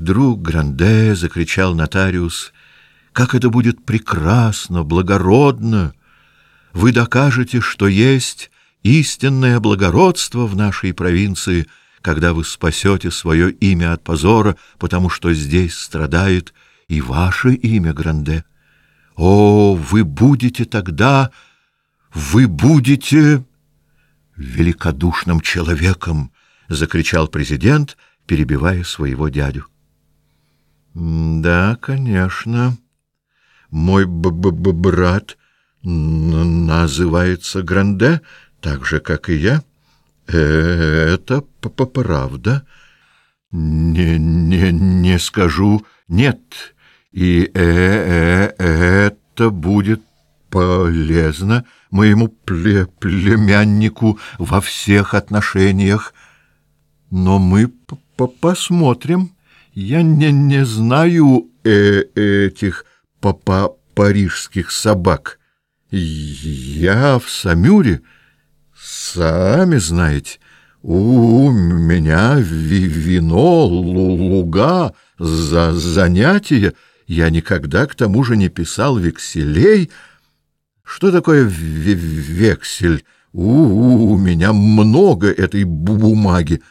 «Ах, друг Гранде!» — закричал нотариус. «Как это будет прекрасно, благородно! Вы докажете, что есть истинное благородство в нашей провинции, когда вы спасете свое имя от позора, потому что здесь страдает и ваше имя, Гранде. О, вы будете тогда, вы будете великодушным человеком!» — закричал президент — перебивая своего дядю. Да, конечно. Мой б -б -б брат называется Гранде, так же как и я. Это п -п правда. Не не не скажу нет. И э -э это будет полезно моему пле племяннику во всех отношениях. Но мы посмотрим. Я не, не знаю э этих папа парижских собак. Я в Самюре, сами знаете, у меня ви вино, луга, за занятия. Я никогда к тому же не писал векселей. Что такое вексель? У, у меня много этой бумаги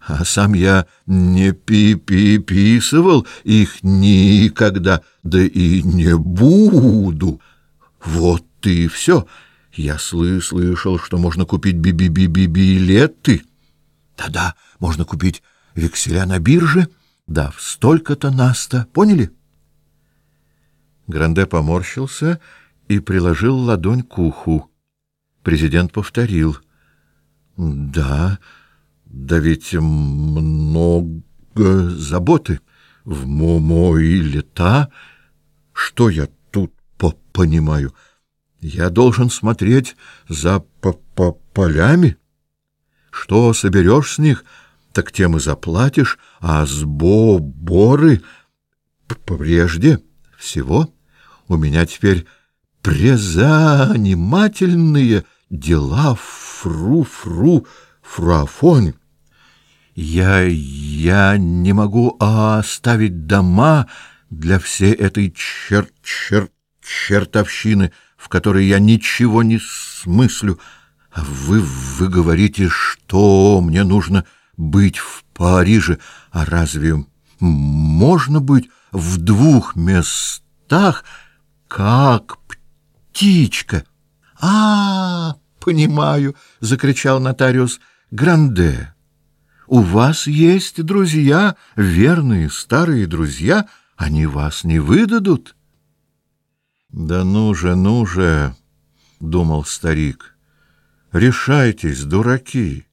а сам я не пиписывал их никогда, да и не буду. Вот и все. Я сл слышал, что можно купить би би би би билеты. Да-да, можно купить векселя на бирже, да, столько-то наста. Поняли? Гранде поморщился и приложил ладонь к уху. Президент повторил. Да, да ведь много заботы в мои лета. Что я тут по понимаю? Я должен смотреть за по -по полями. Что соберешь с них, так тем и заплатишь, а сборы прежде всего у меня теперь презанимательные дела фру-фру, фруафонь. Я... я не могу оставить дома для всей этой чер... чер... чертовщины, в которой я ничего не смыслю. А вы... вы говорите, что мне нужно быть в Париже. А разве можно быть в двух местах, как птичка? А, -а, -а понимаю, закричал нотариус. Гранде. У вас есть друзья, верные старые друзья, они вас не выдадут. Да ну же, ну же, думал старик. Решайтесь, дураки.